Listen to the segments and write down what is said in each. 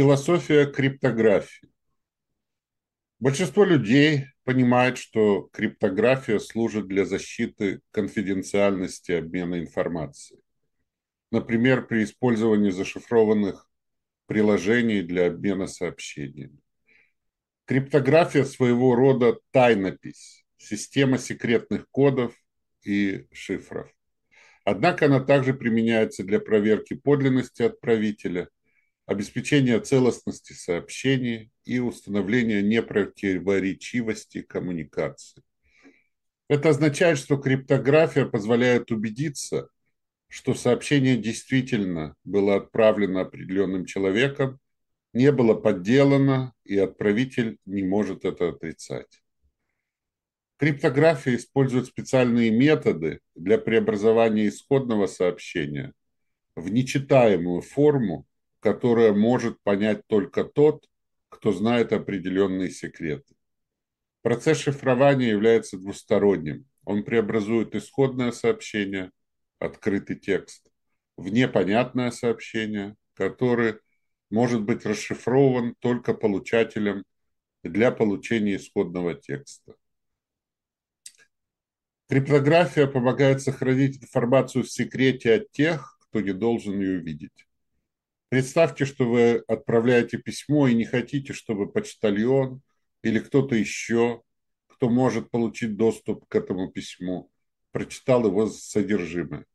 Философия криптографии. Большинство людей понимает, что криптография служит для защиты конфиденциальности обмена информацией. Например, при использовании зашифрованных приложений для обмена сообщениями. Криптография своего рода тайнопись, система секретных кодов и шифров. Однако она также применяется для проверки подлинности отправителя – обеспечения целостности сообщений и установления непротиворечивости коммуникации. Это означает, что криптография позволяет убедиться, что сообщение действительно было отправлено определенным человеком, не было подделано, и отправитель не может это отрицать. Криптография использует специальные методы для преобразования исходного сообщения в нечитаемую форму которое может понять только тот, кто знает определенные секреты. Процесс шифрования является двусторонним. Он преобразует исходное сообщение, открытый текст, в непонятное сообщение, которое может быть расшифрован только получателем для получения исходного текста. Криптография помогает сохранить информацию в секрете от тех, кто не должен ее видеть. Представьте, что вы отправляете письмо и не хотите, чтобы почтальон или кто-то еще, кто может получить доступ к этому письму, прочитал его содержимое.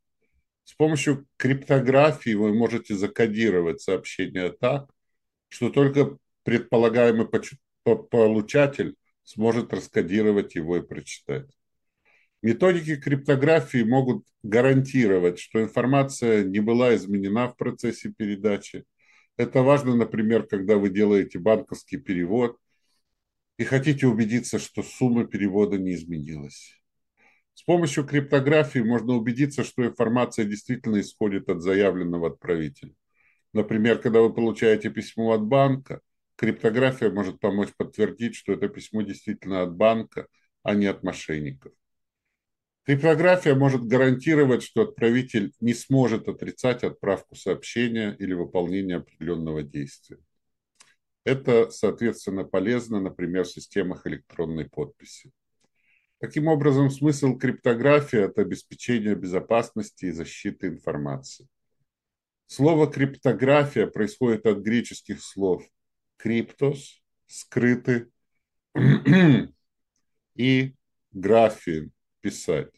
С помощью криптографии вы можете закодировать сообщение так, что только предполагаемый получатель сможет раскодировать его и прочитать. Методики криптографии могут гарантировать, что информация не была изменена в процессе передачи. Это важно, например, когда вы делаете банковский перевод и хотите убедиться, что сумма перевода не изменилась. С помощью криптографии можно убедиться, что информация действительно исходит от заявленного отправителя. Например, когда вы получаете письмо от банка, криптография может помочь подтвердить, что это письмо действительно от банка, а не от мошенников. Криптография может гарантировать, что отправитель не сможет отрицать отправку сообщения или выполнение определенного действия. Это, соответственно, полезно, например, в системах электронной подписи. Таким образом, смысл криптографии – это обеспечение безопасности и защиты информации. Слово криптография происходит от греческих слов криптос – скрытый и графин писать.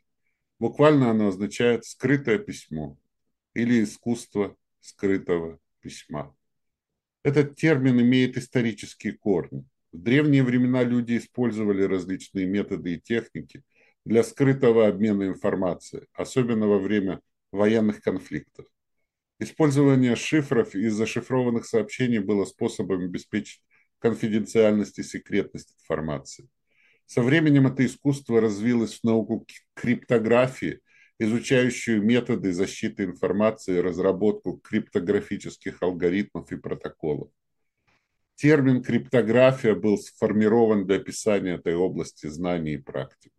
Буквально оно означает скрытое письмо или искусство скрытого письма. Этот термин имеет исторические корни. В древние времена люди использовали различные методы и техники для скрытого обмена информацией, особенно во время военных конфликтов. Использование шифров и зашифрованных сообщений было способом обеспечить конфиденциальность и секретность информации. Со временем это искусство развилось в науку криптографии, изучающую методы защиты информации и разработку криптографических алгоритмов и протоколов. Термин криптография был сформирован для описания этой области знаний и практик.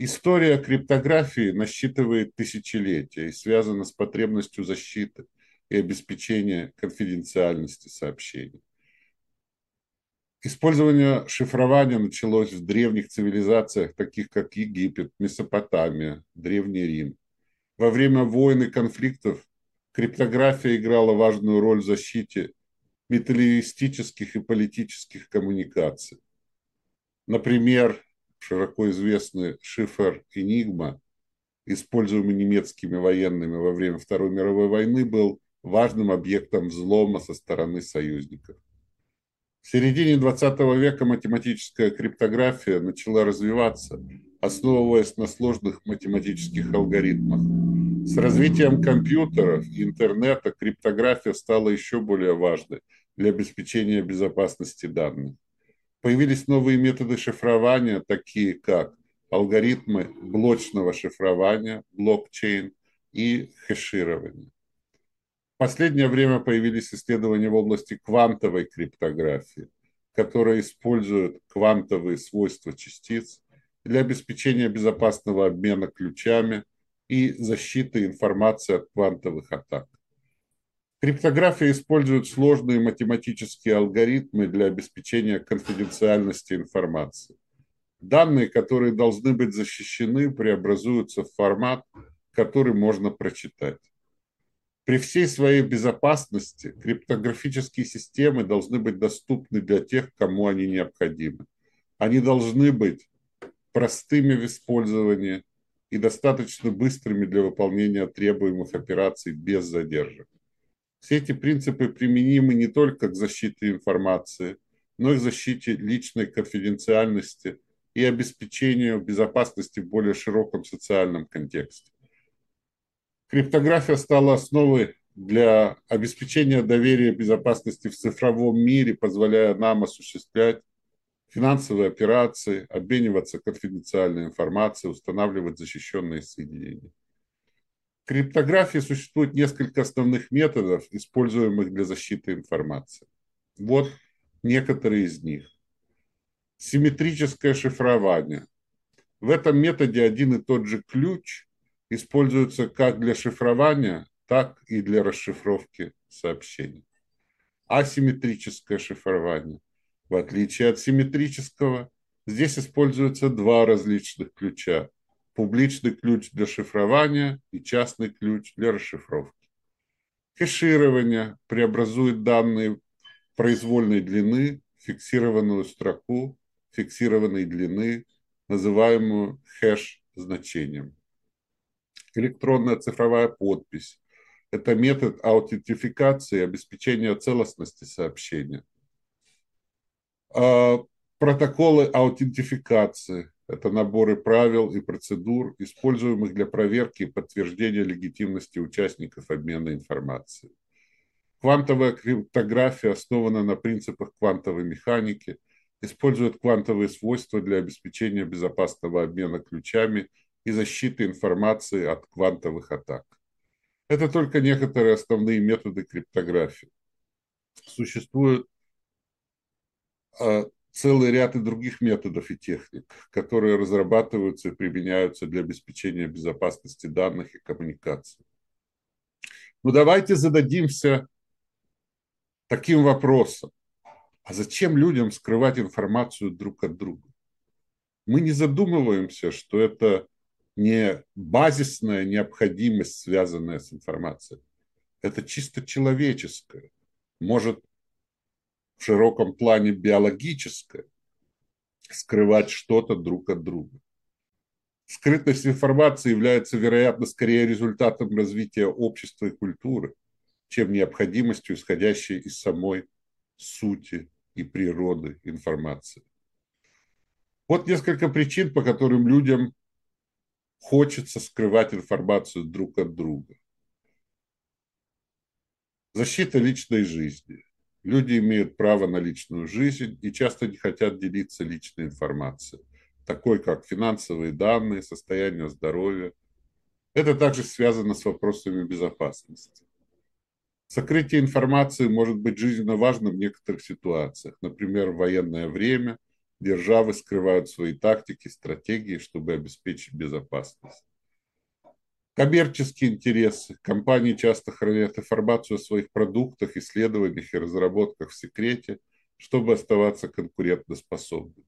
История криптографии насчитывает тысячелетия и связана с потребностью защиты и обеспечения конфиденциальности сообщений. Использование шифрования началось в древних цивилизациях, таких как Египет, Месопотамия, Древний Рим. Во время войн и конфликтов криптография играла важную роль в защите металлистических и политических коммуникаций. Например, широко известный шифр «Энигма», используемый немецкими военными во время Второй мировой войны, был важным объектом взлома со стороны союзников. В середине 20 века математическая криптография начала развиваться, основываясь на сложных математических алгоритмах. С развитием компьютеров и интернета криптография стала еще более важной для обеспечения безопасности данных. Появились новые методы шифрования, такие как алгоритмы блочного шифрования, блокчейн и хеширование. Последнее время появились исследования в области квантовой криптографии, которые используют квантовые свойства частиц для обеспечения безопасного обмена ключами и защиты информации от квантовых атак. Криптография использует сложные математические алгоритмы для обеспечения конфиденциальности информации. Данные, которые должны быть защищены, преобразуются в формат, который можно прочитать. При всей своей безопасности криптографические системы должны быть доступны для тех, кому они необходимы. Они должны быть простыми в использовании и достаточно быстрыми для выполнения требуемых операций без задержек. Все эти принципы применимы не только к защите информации, но и к защите личной конфиденциальности и обеспечению безопасности в более широком социальном контексте. Криптография стала основой для обеспечения доверия безопасности в цифровом мире, позволяя нам осуществлять финансовые операции, обмениваться конфиденциальной информацией, устанавливать защищенные соединения криптографии существует несколько основных методов, используемых для защиты информации. Вот некоторые из них. Симметрическое шифрование. В этом методе один и тот же ключ используется как для шифрования, так и для расшифровки сообщений. Асимметрическое шифрование. В отличие от симметрического, здесь используются два различных ключа публичный ключ для шифрования и частный ключ для расшифровки. Кэширование преобразует данные произвольной длины в фиксированную строку фиксированной длины, называемую хэш-значением. Электронная цифровая подпись – это метод аутентификации и обеспечения целостности сообщения. А протоколы аутентификации это наборы правил и процедур, используемых для проверки и подтверждения легитимности участников обмена информацией. Квантовая криптография основана на принципах квантовой механики, использует квантовые свойства для обеспечения безопасного обмена ключами и защиты информации от квантовых атак. Это только некоторые основные методы криптографии. Существует а, целый ряд и других методов и техник, которые разрабатываются и применяются для обеспечения безопасности данных и коммуникаций. Но ну, давайте зададимся таким вопросом. А зачем людям скрывать информацию друг от друга? Мы не задумываемся, что это не базисная необходимость, связанная с информацией. Это чисто человеческое. Может в широком плане биологическое, скрывать что-то друг от друга. Скрытность информации является, вероятно, скорее результатом развития общества и культуры, чем необходимостью, исходящей из самой сути и природы информации. Вот несколько причин, по которым людям хочется скрывать информацию друг от друга. Защита личной жизни. Люди имеют право на личную жизнь и часто не хотят делиться личной информацией, такой как финансовые данные, состояние здоровья. Это также связано с вопросами безопасности. Сокрытие информации может быть жизненно важным в некоторых ситуациях. Например, в военное время державы скрывают свои тактики, стратегии, чтобы обеспечить безопасность. Коммерческие интересы. Компании часто хранят информацию о своих продуктах, исследованиях и разработках в секрете, чтобы оставаться конкурентоспособными.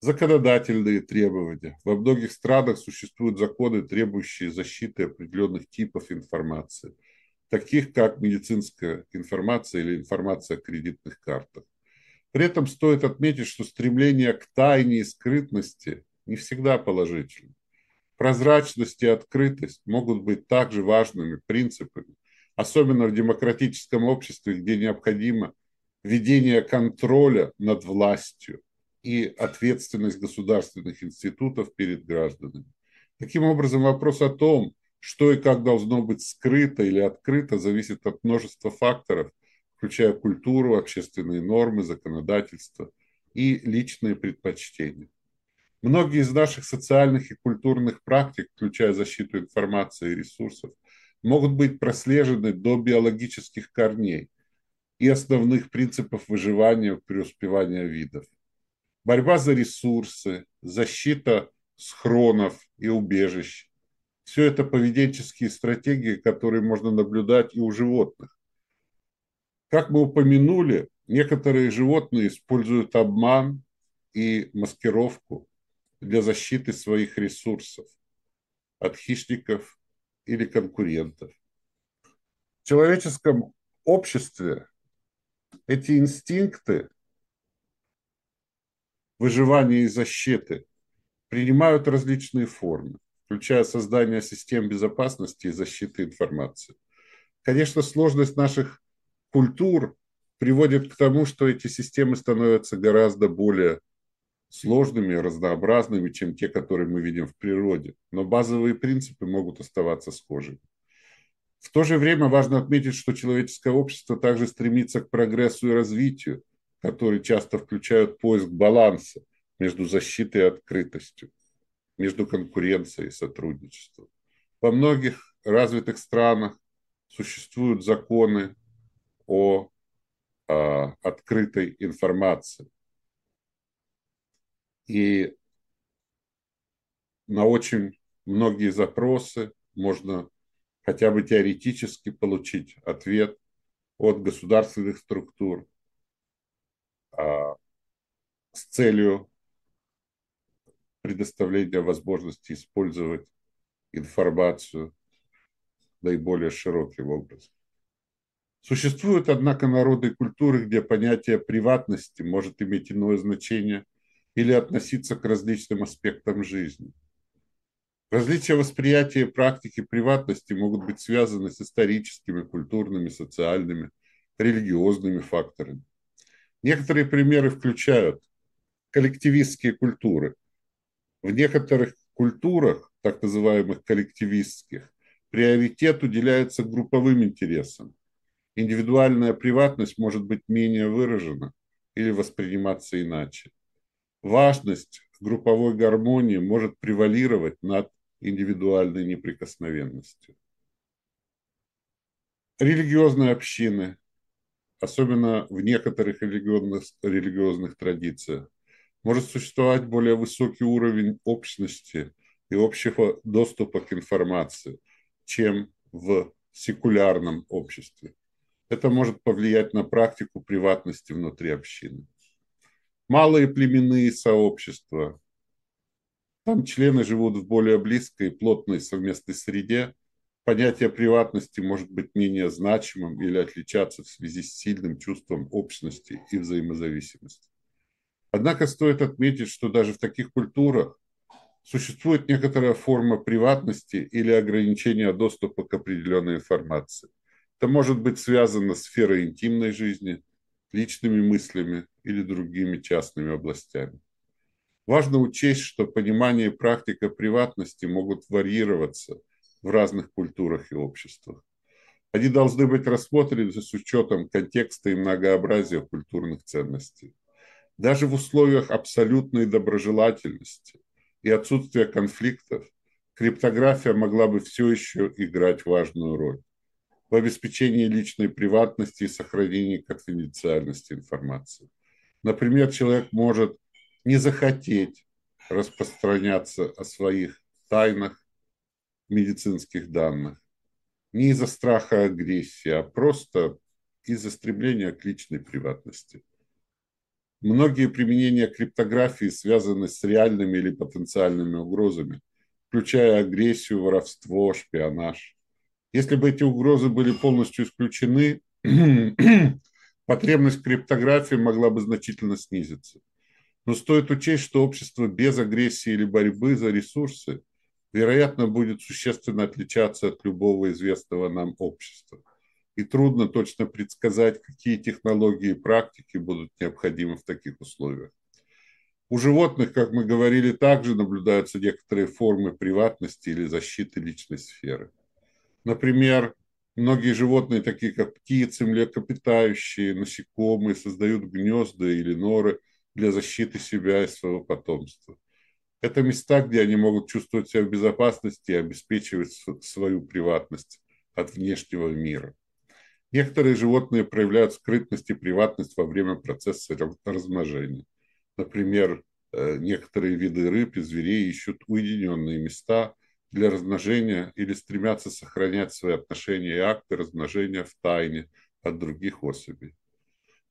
Законодательные требования. Во многих странах существуют законы, требующие защиты определенных типов информации, таких как медицинская информация или информация о кредитных картах. При этом стоит отметить, что стремление к тайне и скрытности не всегда положительно. Прозрачность и открытость могут быть также важными принципами, особенно в демократическом обществе, где необходимо ведение контроля над властью и ответственность государственных институтов перед гражданами. Таким образом, вопрос о том, что и как должно быть скрыто или открыто, зависит от множества факторов, включая культуру, общественные нормы, законодательство и личные предпочтения. Многие из наших социальных и культурных практик, включая защиту информации и ресурсов, могут быть прослежены до биологических корней и основных принципов выживания и преуспевания видов. Борьба за ресурсы, защита схронов и убежищ – все это поведенческие стратегии, которые можно наблюдать и у животных, Как мы упомянули, некоторые животные используют обман и маскировку для защиты своих ресурсов от хищников или конкурентов. В человеческом обществе эти инстинкты выживания и защиты принимают различные формы, включая создание систем безопасности и защиты информации. Конечно, сложность наших культур приводит к тому, что эти системы становятся гораздо более сложными, разнообразными, чем те, которые мы видим в природе. Но базовые принципы могут оставаться схожими. В то же время важно отметить, что человеческое общество также стремится к прогрессу и развитию, которые часто включают поиск баланса между защитой и открытостью, между конкуренцией и сотрудничеством. Во многих развитых странах существуют законы о, о а, открытой информации. И на очень многие запросы можно хотя бы теоретически получить ответ от государственных структур а, с целью предоставления возможности использовать информацию наиболее широким образом. Существуют, однако, народы и культуры, где понятие приватности может иметь иное значение или относиться к различным аспектам жизни – Различия восприятия и практики приватности могут быть связаны с историческими, культурными, социальными, религиозными факторами. Некоторые примеры включают коллективистские культуры. В некоторых культурах, так называемых коллективистских, приоритет уделяется групповым интересам. Индивидуальная приватность может быть менее выражена или восприниматься иначе. Важность групповой гармонии может превалировать над индивидуальной неприкосновенностью. Религиозные общины, особенно в некоторых религиозных, религиозных традициях, может существовать более высокий уровень общности и общего доступа к информации, чем в секулярном обществе. Это может повлиять на практику приватности внутри общины. Малые племенные сообщества там члены живут в более близкой, плотной совместной среде. Понятие приватности может быть менее значимым или отличаться в связи с сильным чувством общности и взаимозависимости. Однако стоит отметить, что даже в таких культурах существует некоторая форма приватности или ограничения доступа к определенной информации. Это может быть связано с сферой интимной жизни, личными мыслями или другими частными областями. Важно учесть, что понимание и практика приватности могут варьироваться в разных культурах и обществах. Они должны быть рассмотрены с учетом контекста и многообразия культурных ценностей. Даже в условиях абсолютной доброжелательности и отсутствия конфликтов криптография могла бы все еще играть важную роль в обеспечении личной приватности и сохранении конфиденциальности информации. Например, человек может не захотеть распространяться о своих тайнах медицинских данных. Не из-за страха агрессии, а просто из-за стремления к личной приватности. Многие применения криптографии связаны с реальными или потенциальными угрозами, включая агрессию, воровство, шпионаж. Если бы эти угрозы были полностью исключены, потребность криптографии могла бы значительно снизиться. Но стоит учесть, что общество без агрессии или борьбы за ресурсы, вероятно, будет существенно отличаться от любого известного нам общества. И трудно точно предсказать, какие технологии и практики будут необходимы в таких условиях. У животных, как мы говорили, также наблюдаются некоторые формы приватности или защиты личной сферы. Например, многие животные, такие как птицы, млекопитающие, насекомые, создают гнезда или норы для защиты себя и своего потомства. Это места, где они могут чувствовать себя в безопасности и обеспечивать свою приватность от внешнего мира. Некоторые животные проявляют скрытность и приватность во время процесса размножения. Например, э, некоторые виды рыб и зверей ищут уединенные места для размножения или стремятся сохранять свои отношения и акты размножения в тайне от других особей.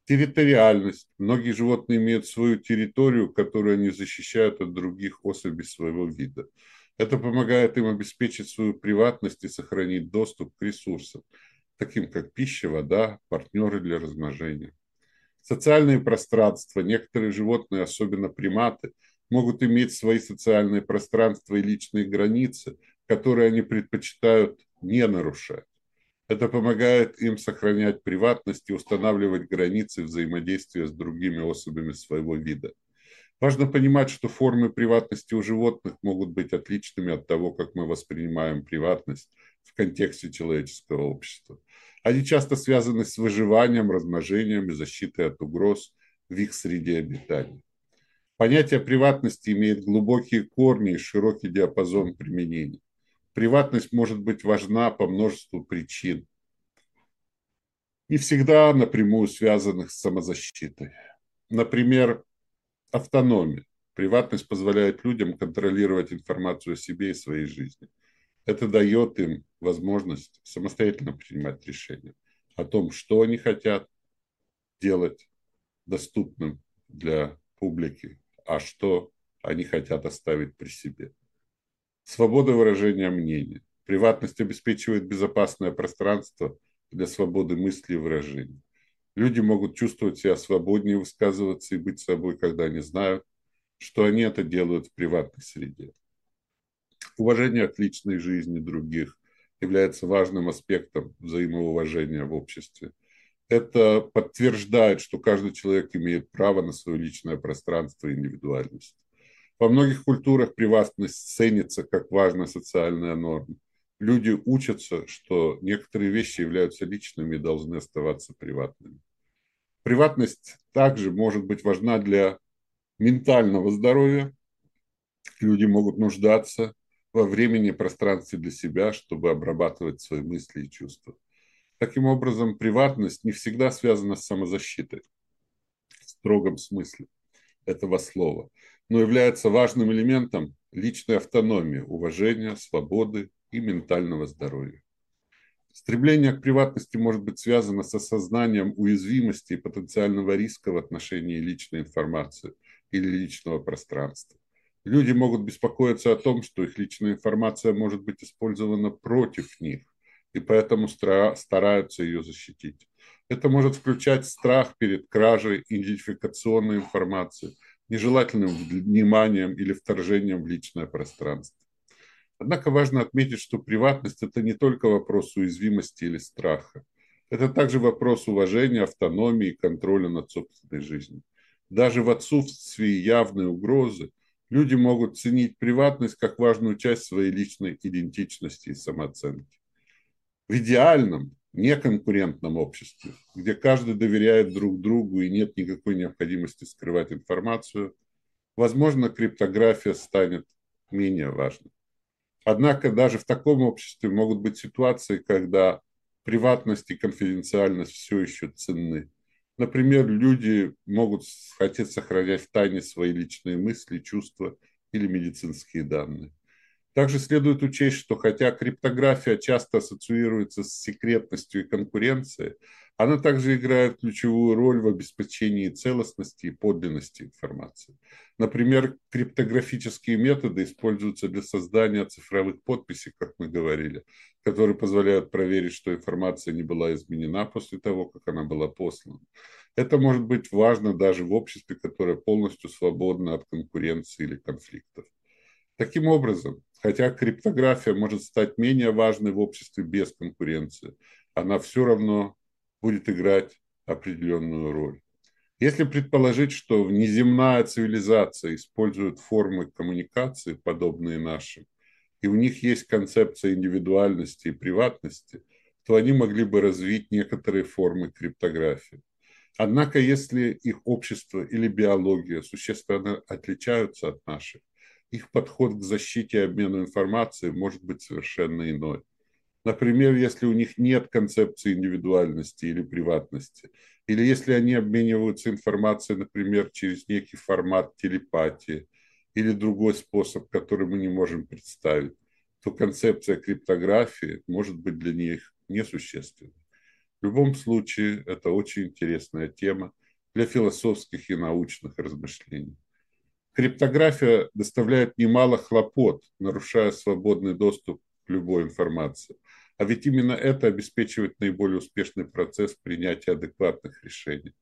Территориальность. Многие животные имеют свою территорию, которую они защищают от других особей своего вида. Это помогает им обеспечить свою приватность и сохранить доступ к ресурсам, таким как пища, вода, партнеры для размножения. Социальные пространства. Некоторые животные, особенно приматы, могут иметь свои социальные пространства и личные границы, которые они предпочитают не нарушать. Это помогает им сохранять приватность и устанавливать границы взаимодействия с другими особями своего вида. Важно понимать, что формы приватности у животных могут быть отличными от того, как мы воспринимаем приватность в контексте человеческого общества. Они часто связаны с выживанием, размножением и защитой от угроз в их среде обитания. Понятие приватности имеет глубокие корни и широкий диапазон применений. Приватность может быть важна по множеству причин, не всегда напрямую связанных с самозащитой. Например, автономия. Приватность позволяет людям контролировать информацию о себе и своей жизни. Это дает им возможность самостоятельно принимать решения о том, что они хотят делать доступным для публики, а что они хотят оставить при себе. Свобода выражения мнения. Приватность обеспечивает безопасное пространство для свободы мысли и выражения. Люди могут чувствовать себя свободнее высказываться и быть собой, когда они знают, что они это делают в приватной среде. Уважение к личной жизни других является важным аспектом взаимоуважения в обществе. Это подтверждает, что каждый человек имеет право на свое личное пространство и индивидуальность. Во многих культурах приватность ценится как важная социальная норма. Люди учатся, что некоторые вещи являются личными и должны оставаться приватными. Приватность также может быть важна для ментального здоровья. Люди могут нуждаться во времени и пространстве для себя, чтобы обрабатывать свои мысли и чувства. Таким образом, приватность не всегда связана с самозащитой в строгом смысле этого слова, но является важным элементом личной автономии, уважения, свободы и ментального здоровья. Стремление к приватности может быть связано с осознанием уязвимости и потенциального риска в отношении личной информации или личного пространства. Люди могут беспокоиться о том, что их личная информация может быть использована против них, и поэтому стараются ее защитить. Это может включать страх перед кражей идентификационной информации, нежелательным вниманием или вторжением в личное пространство. Однако важно отметить, что приватность – это не только вопрос уязвимости или страха. Это также вопрос уважения, автономии и контроля над собственной жизнью. Даже в отсутствии явной угрозы люди могут ценить приватность как важную часть своей личной идентичности и самооценки. В идеальном, неконкурентном обществе, где каждый доверяет друг другу и нет никакой необходимости скрывать информацию, возможно, криптография станет менее важной. Однако даже в таком обществе могут быть ситуации, когда приватность и конфиденциальность все еще ценны. Например, люди могут хотеть сохранять в тайне свои личные мысли, чувства или медицинские данные. Также следует учесть, что хотя криптография часто ассоциируется с секретностью и конкуренцией, она также играет ключевую роль в обеспечении целостности и подлинности информации. Например, криптографические методы используются для создания цифровых подписей, как мы говорили, которые позволяют проверить, что информация не была изменена после того, как она была послана. Это может быть важно даже в обществе, которое полностью свободно от конкуренции или конфликтов. Таким образом, хотя криптография может стать менее важной в обществе без конкуренции, она все равно будет играть определенную роль. Если предположить, что внеземная цивилизация использует формы коммуникации, подобные нашим, и у них есть концепция индивидуальности и приватности, то они могли бы развить некоторые формы криптографии. Однако, если их общество или биология существенно отличаются от наших, их подход к защите и обмену информацией может быть совершенно иной. Например, если у них нет концепции индивидуальности или приватности, или если они обмениваются информацией, например, через некий формат телепатии или другой способ, который мы не можем представить, то концепция криптографии может быть для них несущественной. В любом случае, это очень интересная тема для философских и научных размышлений. Криптография доставляет немало хлопот, нарушая свободный доступ к любой информации. А ведь именно это обеспечивает наиболее успешный процесс принятия адекватных решений.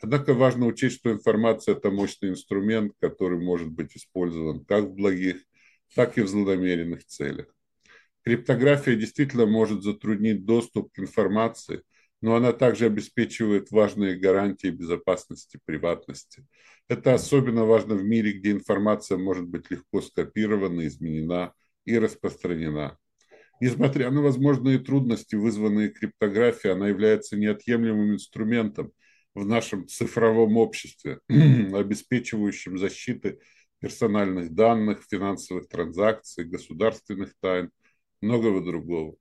Однако важно учесть, что информация – это мощный инструмент, который может быть использован как в благих, так и в злонамеренных целях. Криптография действительно может затруднить доступ к информации, но она также обеспечивает важные гарантии безопасности, приватности. Это особенно важно в мире, где информация может быть легко скопирована, изменена и распространена. Несмотря на возможные трудности, вызванные криптографией, она является неотъемлемым инструментом в нашем цифровом обществе, обеспечивающим защиты персональных данных, финансовых транзакций, государственных тайн – многого другого.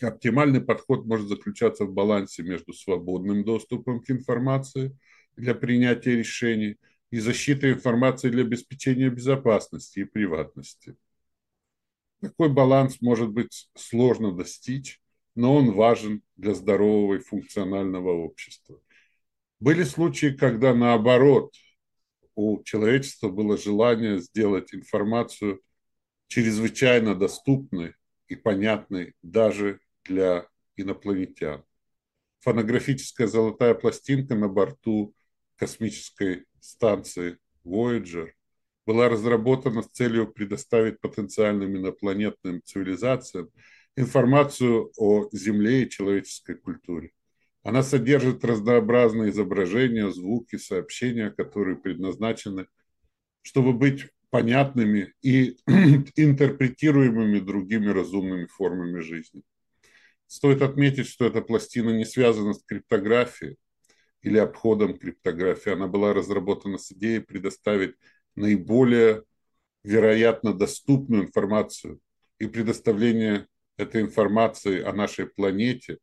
Оптимальный подход может заключаться в балансе между свободным доступом к информации для принятия решений и защитой информации для обеспечения безопасности и приватности. Такой баланс может быть сложно достичь, но он важен для здорового и функционального общества. Были случаи, когда наоборот у человечества было желание сделать информацию чрезвычайно доступной и понятной даже для инопланетян. Фонографическая золотая пластинка на борту космической станции Voyager была разработана с целью предоставить потенциальным инопланетным цивилизациям информацию о Земле и человеческой культуре. Она содержит разнообразные изображения, звуки, сообщения, которые предназначены, чтобы быть понятными и интерпретируемыми другими разумными формами жизни. Стоит отметить, что эта пластина не связана с криптографией или обходом криптографии. Она была разработана с идеей предоставить наиболее вероятно доступную информацию и предоставление этой информации о нашей планете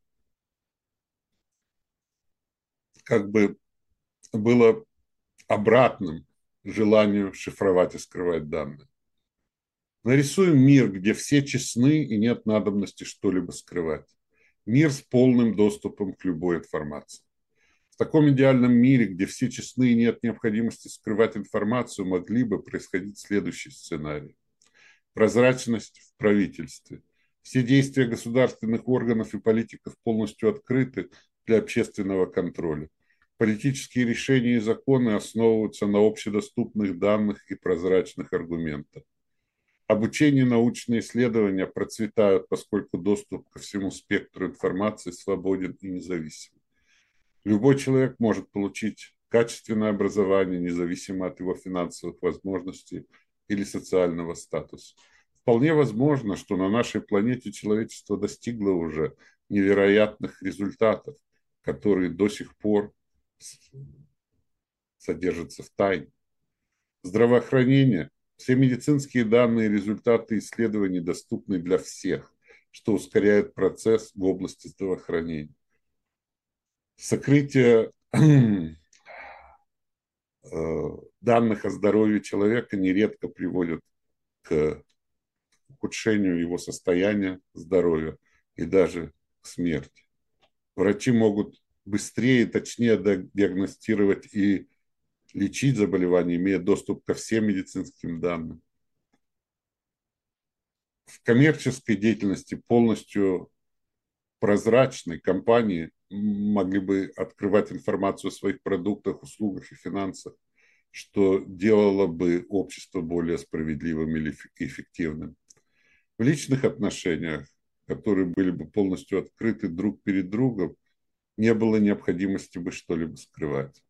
как бы было обратным желанию шифровать и скрывать данные. Нарисуем мир, где все честны и нет надобности что-либо скрывать. Мир с полным доступом к любой информации. В таком идеальном мире, где все честны и нет необходимости скрывать информацию, могли бы происходить следующий сценарий. Прозрачность в правительстве. Все действия государственных органов и политиков полностью открыты для общественного контроля. Политические решения и законы основываются на общедоступных данных и прозрачных аргументах. Обучение научные исследования процветают, поскольку доступ ко всему спектру информации свободен и независим. Любой человек может получить качественное образование, независимо от его финансовых возможностей или социального статуса. Вполне возможно, что на нашей планете человечество достигло уже невероятных результатов, которые до сих пор содержится в тайне. Здравоохранение. Все медицинские данные и результаты исследований доступны для всех, что ускоряет процесс в области здравоохранения. Сокрытие э, данных о здоровье человека нередко приводит к ухудшению его состояния здоровья и даже к смерти. Врачи могут быстрее и точнее диагностировать и лечить заболевания, имея доступ ко всем медицинским данным. В коммерческой деятельности полностью прозрачной компании могли бы открывать информацию о своих продуктах, услугах и финансах, что делало бы общество более справедливым или эффективным. В личных отношениях, которые были бы полностью открыты друг перед другом, не было необходимости бы что-либо скрывать.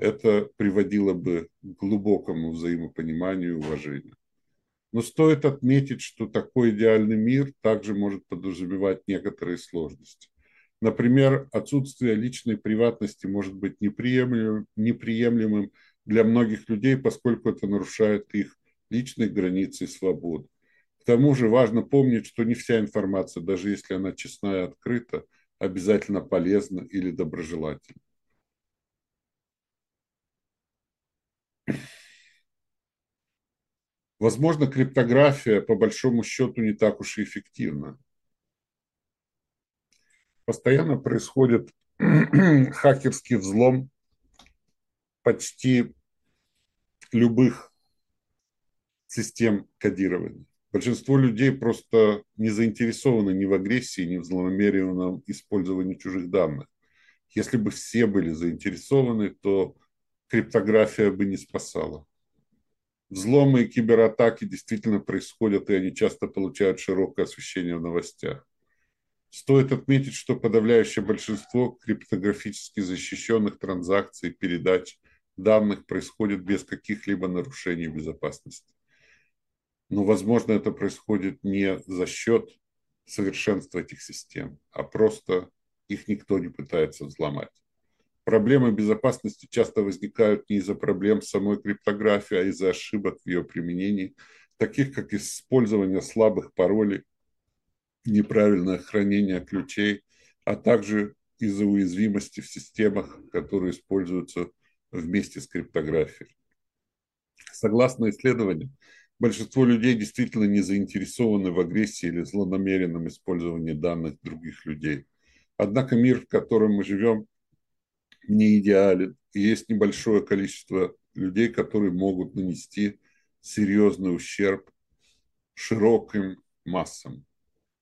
Это приводило бы к глубокому взаимопониманию и уважению. Но стоит отметить, что такой идеальный мир также может подразумевать некоторые сложности. Например, отсутствие личной приватности может быть неприемлемым, неприемлемым для многих людей, поскольку это нарушает их личные границы и свободу. К тому же важно помнить, что не вся информация, даже если она честна и открыта, обязательно полезно или доброжелательно. Возможно, криптография по большому счету не так уж и эффективна. Постоянно происходит хакерский взлом почти любых систем кодирования. Большинство людей просто не заинтересованы ни в агрессии, ни в злонамеренном использовании чужих данных. Если бы все были заинтересованы, то криптография бы не спасала. Взломы и кибератаки действительно происходят, и они часто получают широкое освещение в новостях. Стоит отметить, что подавляющее большинство криптографически защищенных транзакций, передач данных происходит без каких-либо нарушений безопасности. Но, возможно, это происходит не за счет совершенства этих систем, а просто их никто не пытается взломать. Проблемы безопасности часто возникают не из-за проблем самой криптографии, а из-за ошибок в ее применении, таких как использование слабых паролей, неправильное хранение ключей, а также из-за уязвимости в системах, которые используются вместе с криптографией. Согласно исследованиям, большинство людей действительно не заинтересованы в агрессии или злонамеренном использовании данных других людей. Однако мир, в котором мы живем, не идеален, и есть небольшое количество людей, которые могут нанести серьезный ущерб широким массам.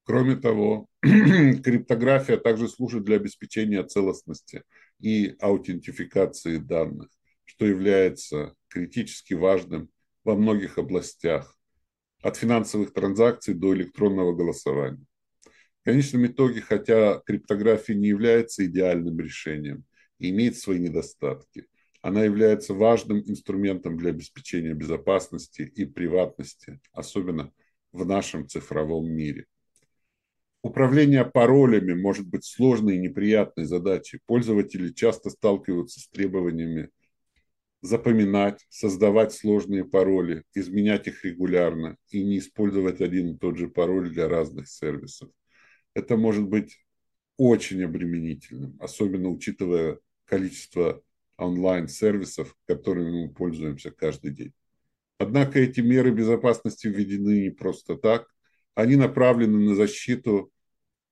Кроме того, криптография также служит для обеспечения целостности и аутентификации данных, что является критически важным во многих областях, от финансовых транзакций до электронного голосования. В конечном итоге, хотя криптография не является идеальным решением имеет свои недостатки, она является важным инструментом для обеспечения безопасности и приватности, особенно в нашем цифровом мире – Управление паролями может быть сложной и неприятной задачей. Пользователи часто сталкиваются с требованиями запоминать, создавать сложные пароли, изменять их регулярно и не использовать один и тот же пароль для разных сервисов. Это может быть очень обременительным, особенно учитывая количество онлайн-сервисов, которыми мы пользуемся каждый день. Однако эти меры безопасности введены не просто так, они направлены на защиту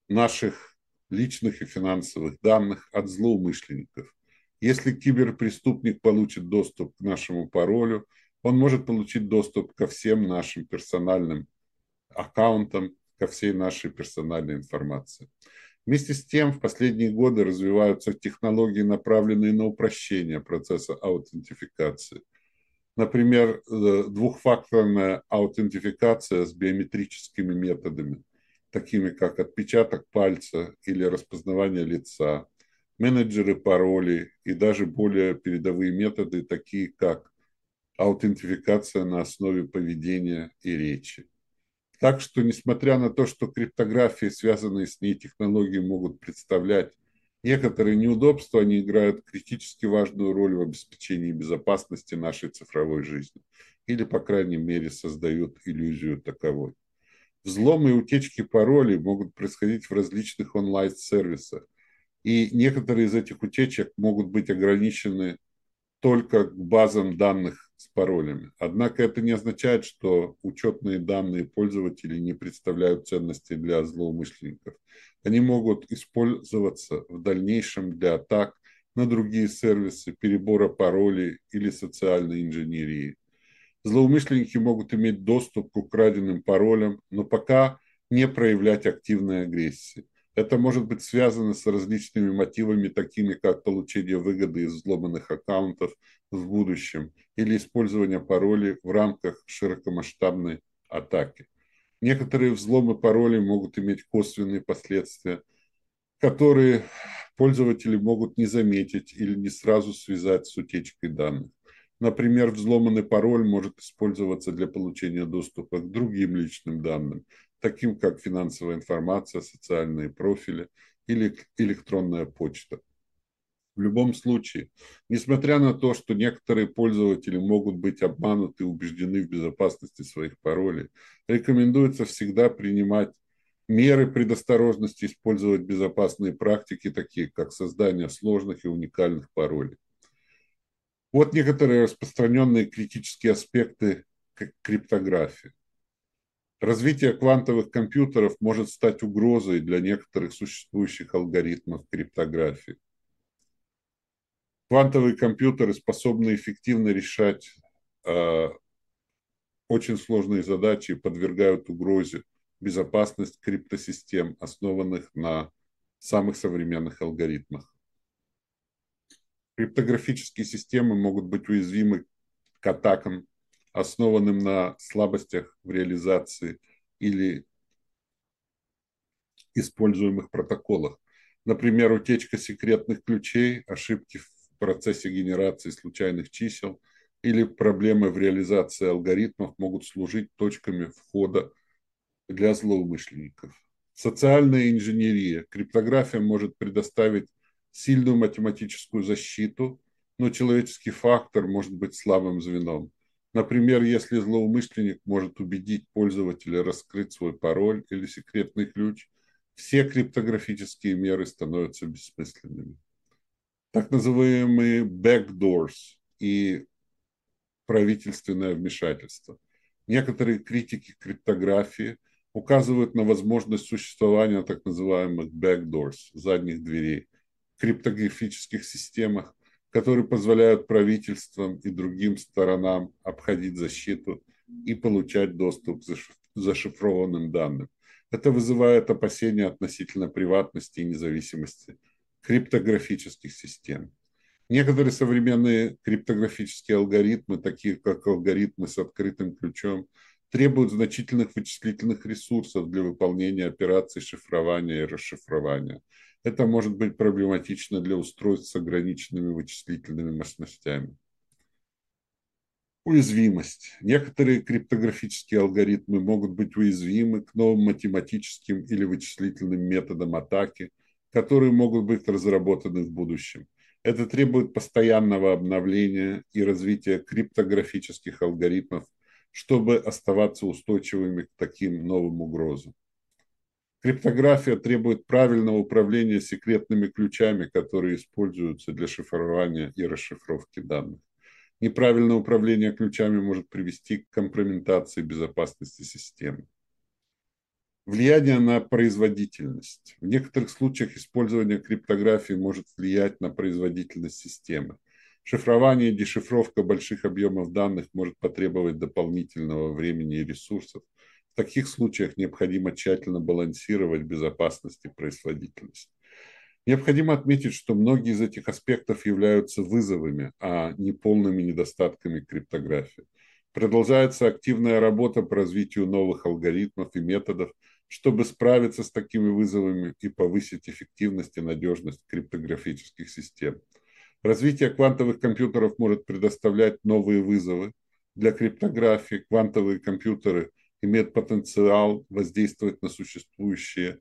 наших личных и финансовых данных от злоумышленников. Если киберпреступник получит доступ к нашему паролю, он может получить доступ ко всем нашим персональным аккаунтам, ко всей нашей персональной информации. Вместе с тем, в последние годы развиваются технологии, направленные на упрощение процесса аутентификации – Например, э, двухфакторная аутентификация с биометрическими методами, такими как отпечаток пальца или распознавание лица, менеджеры паролей и даже более передовые методы, такие как аутентификация на основе поведения и речи. Так что, несмотря на то, что криптография и связанные с ней технологии могут представлять Некоторые неудобства, они играют критически важную роль в обеспечении безопасности нашей цифровой жизни. Или, по крайней мере, создают иллюзию таковой. Взломы и утечки паролей могут происходить в различных онлайн-сервисах. И некоторые из этих утечек могут быть ограничены только к базам данных с паролями. Однако это не означает, что учетные данные пользователей не представляют ценности для злоумышленников. Они могут использоваться в дальнейшем для атак на другие сервисы, перебора паролей или социальной инженерии. Злоумышленники могут иметь доступ к украденным паролям, но пока не проявлять активной агрессии. Это может быть связано с различными мотивами, такими как получение выгоды из взломанных аккаунтов в будущем или использование паролей в рамках широкомасштабной атаки. Некоторые взломы паролей могут иметь косвенные последствия, которые пользователи могут не заметить или не сразу связать с утечкой данных. Например, взломанный пароль может использоваться для получения доступа к другим личным данным, таким как финансовая информация, социальные профили или электронная почта. В любом случае, несмотря на то, что некоторые пользователи могут быть обмануты и убеждены в безопасности своих паролей, рекомендуется всегда принимать меры предосторожности, использовать безопасные практики, такие как создание сложных и уникальных паролей. Вот некоторые распространенные критические аспекты криптографии. Развитие квантовых компьютеров может стать угрозой для некоторых существующих алгоритмов криптографии. Квантовые компьютеры способны эффективно решать э, очень сложные задачи и подвергают угрозе безопасность криптосистем, основанных на самых современных алгоритмах. Криптографические системы могут быть уязвимы к атакам, основанным на слабостях в реализации или используемых протоколах. Например, утечка секретных ключей, ошибки в процессе генерации случайных чисел или проблемы в реализации алгоритмов могут служить точками входа для злоумышленников. Социальная инженерия. Криптография может предоставить сильную математическую защиту, но человеческий фактор может быть слабым звеном. Например, если злоумышленник может убедить пользователя раскрыть свой пароль или секретный ключ, все криптографические меры становятся бессмысленными. Так называемые backdoors и правительственное вмешательство. Некоторые критики криптографии указывают на возможность существования так называемых backdoors, задних дверей, криптографических системах, которые позволяют правительствам и другим сторонам обходить защиту и получать доступ к зашифрованным данным. Это вызывает опасения относительно приватности и независимости криптографических систем. Некоторые современные криптографические алгоритмы, такие как алгоритмы с открытым ключом, требуют значительных вычислительных ресурсов для выполнения операций шифрования и расшифрования – это может быть проблематично для устройств с ограниченными вычислительными мощностями. Уязвимость. Некоторые криптографические алгоритмы могут быть уязвимы к новым математическим или вычислительным методам атаки, которые могут быть разработаны в будущем. Это требует постоянного обновления и развития криптографических алгоритмов, чтобы оставаться устойчивыми к таким новым угрозам. Криптография требует правильного управления секретными ключами, которые используются для шифрования и расшифровки данных. Неправильное управление ключами может привести к компрометации безопасности системы. Влияние на производительность. В некоторых случаях использование криптографии может влиять на производительность системы. Шифрование и дешифровка больших объемов данных может потребовать дополнительного времени и ресурсов, в таких случаях необходимо тщательно балансировать безопасность и производительность. Необходимо отметить, что многие из этих аспектов являются вызовами, а не полными недостатками криптографии. Продолжается активная работа по развитию новых алгоритмов и методов, чтобы справиться с такими вызовами и повысить эффективность и надежность криптографических систем. Развитие квантовых компьютеров может предоставлять новые вызовы для криптографии. Квантовые компьютеры – имеет потенциал воздействовать на существующие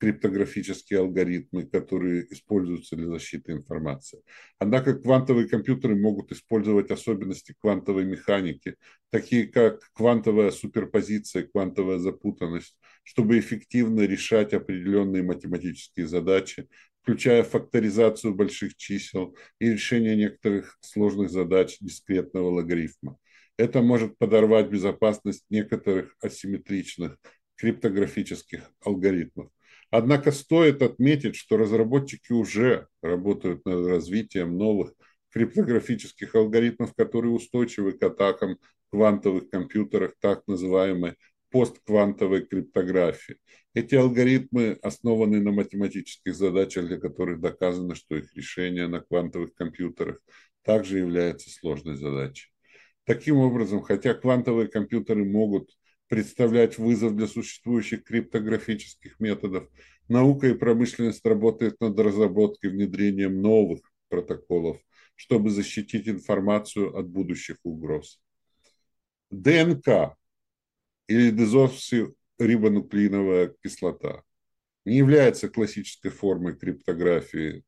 криптографические алгоритмы, которые используются для защиты информации. Однако квантовые компьютеры могут использовать особенности квантовой механики, такие как квантовая суперпозиция, квантовая запутанность, чтобы эффективно решать определенные математические задачи, включая факторизацию больших чисел и решение некоторых сложных задач дискретного логарифма. Это может подорвать безопасность некоторых асимметричных криптографических алгоритмов. Однако стоит отметить, что разработчики уже работают над развитием новых криптографических алгоритмов, которые устойчивы к атакам квантовых компьютерах, так называемой постквантовой криптографии. Эти алгоритмы основаны на математических задачах, для которых доказано, что их решение на квантовых компьютерах также является сложной задачей. Таким образом, хотя квантовые компьютеры могут представлять вызов для существующих криптографических методов, наука и промышленность работают над разработкой внедрением новых протоколов, чтобы защитить информацию от будущих угроз. ДНК или дезоксирибонуклеиновая кислота не является классической формой криптографии,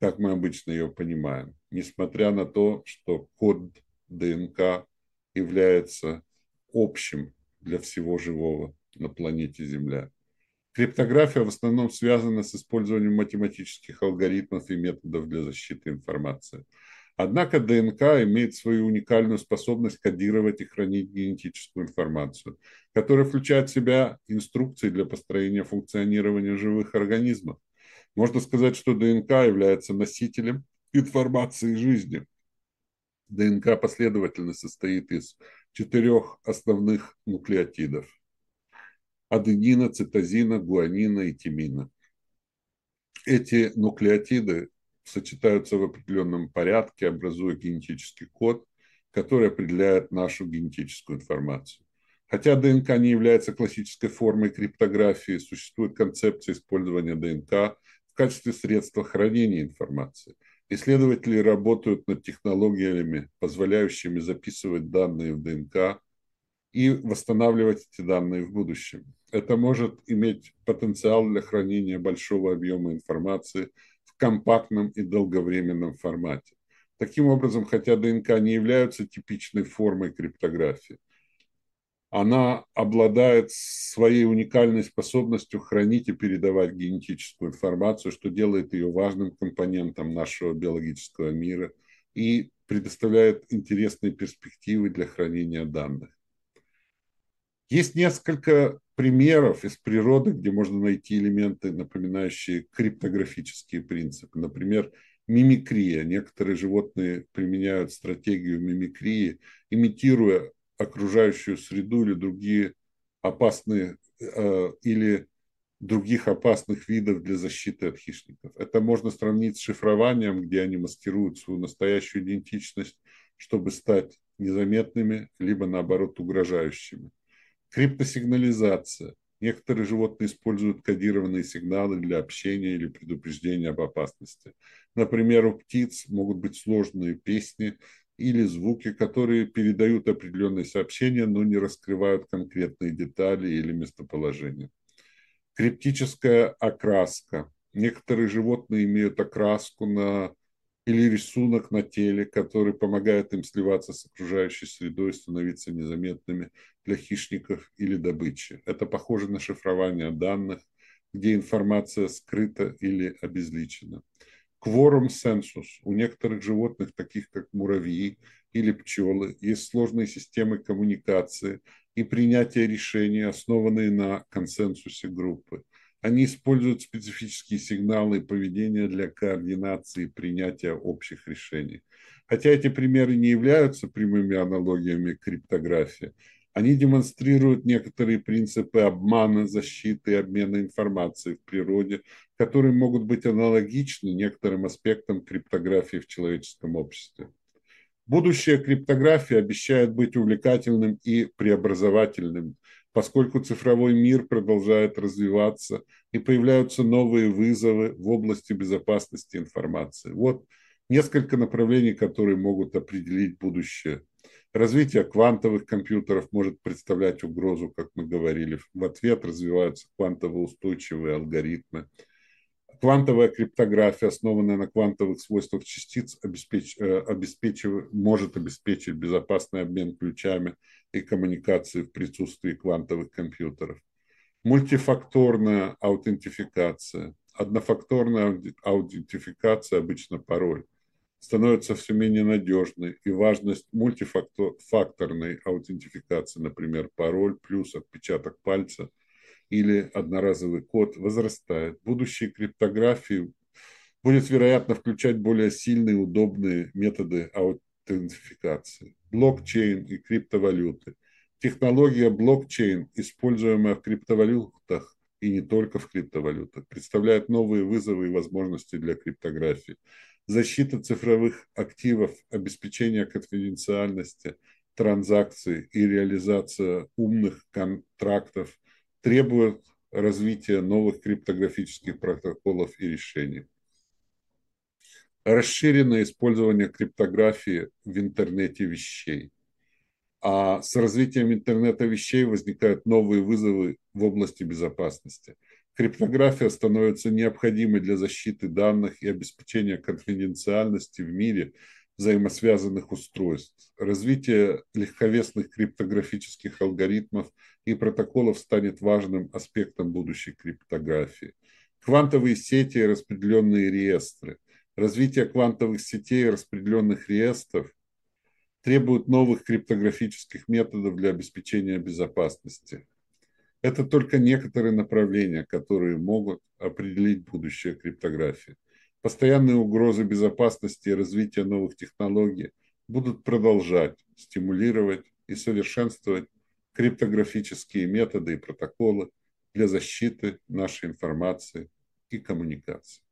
как мы обычно ее понимаем, несмотря на то, что код ДНК является общим для всего живого на планете Земля. Криптография в основном связана с использованием математических алгоритмов и методов для защиты информации. Однако ДНК имеет свою уникальную способность кодировать и хранить генетическую информацию, которая включает в себя инструкции для построения функционирования живых организмов. Можно сказать, что ДНК является носителем информации жизни. ДНК последовательно состоит из четырех основных нуклеотидов – аденина, цитозина, гуанина и тимина. Эти нуклеотиды сочетаются в определенном порядке, образуя генетический код, который определяет нашу генетическую информацию. Хотя ДНК не является классической формой криптографии, существует концепция использования ДНК в качестве средства хранения информации. Исследователи работают над технологиями, позволяющими записывать данные в ДНК и восстанавливать эти данные в будущем. Это может иметь потенциал для хранения большого объема информации в компактном и долговременном формате. Таким образом, хотя ДНК не являются типичной формой криптографии, она обладает своей уникальной способностью хранить и передавать генетическую информацию, что делает ее важным компонентом нашего биологического мира и предоставляет интересные перспективы для хранения данных. Есть несколько примеров из природы, где можно найти элементы, напоминающие криптографические принципы. Например, мимикрия. Некоторые животные применяют стратегию мимикрии, имитируя окружающую среду или другие опасные э, или других опасных видов для защиты от хищников. Это можно сравнить с шифрованием, где они маскируют свою настоящую идентичность, чтобы стать незаметными, либо наоборот угрожающими. Криптосигнализация. Некоторые животные используют кодированные сигналы для общения или предупреждения об опасности. Например, у птиц могут быть сложные песни или звуки, которые передают определенные сообщения, но не раскрывают конкретные детали или местоположение. Криптическая окраска. Некоторые животные имеют окраску на или рисунок на теле, который помогает им сливаться с окружающей средой становиться незаметными для хищников или добычи. Это похоже на шифрование данных, где информация скрыта или обезличена. Кворум сенсус. У некоторых животных, таких как муравьи или пчелы, есть сложные системы коммуникации и принятия решений, основанные на консенсусе группы – они используют специфические сигналы и поведения для координации принятия общих решений. Хотя эти примеры не являются прямыми аналогиями криптографии, они демонстрируют некоторые принципы обмана, защиты обмена информацией в природе, которые могут быть аналогичны некоторым аспектам криптографии в человеческом обществе. Будущее криптографии обещает быть увлекательным и преобразовательным, поскольку цифровой мир продолжает развиваться и появляются новые вызовы в области безопасности информации. Вот несколько направлений, которые могут определить будущее. Развитие квантовых компьютеров может представлять угрозу, как мы говорили. В ответ развиваются квантово-устойчивые алгоритмы. Квантовая криптография, основанная на квантовых свойствах частиц, обеспеч... Э, обеспечив... может обеспечить безопасный обмен ключами – и коммуникации в присутствии квантовых компьютеров. Мультифакторная аутентификация. Однофакторная аутентификация, обычно пароль, становится все менее надежной, и важность мультифакторной аутентификации, например, пароль плюс отпечаток пальца или одноразовый код, возрастает. Будущее криптографии будет, вероятно, включать более сильные, удобные методы аутентификации блокчейн и криптовалюты. Технология блокчейн, используемая в криптовалютах и не только в криптовалютах, представляет новые вызовы и возможности для криптографии. Защита цифровых активов, обеспечение конфиденциальности, транзакций и реализация умных контрактов требуют развития новых криптографических протоколов и решений расширенное использование криптографии в интернете вещей. А с развитием интернета вещей возникают новые вызовы в области безопасности. Криптография становится необходимой для защиты данных и обеспечения конфиденциальности в мире взаимосвязанных устройств. Развитие легковесных криптографических алгоритмов и протоколов станет важным аспектом будущей криптографии. Квантовые сети и распределенные реестры – развитие квантовых сетей и распределенных реестров требуют новых криптографических методов для обеспечения безопасности. Это только некоторые направления, которые могут определить будущее криптографии. Постоянные угрозы безопасности и развития новых технологий будут продолжать стимулировать и совершенствовать криптографические методы и протоколы для защиты нашей информации и коммуникации.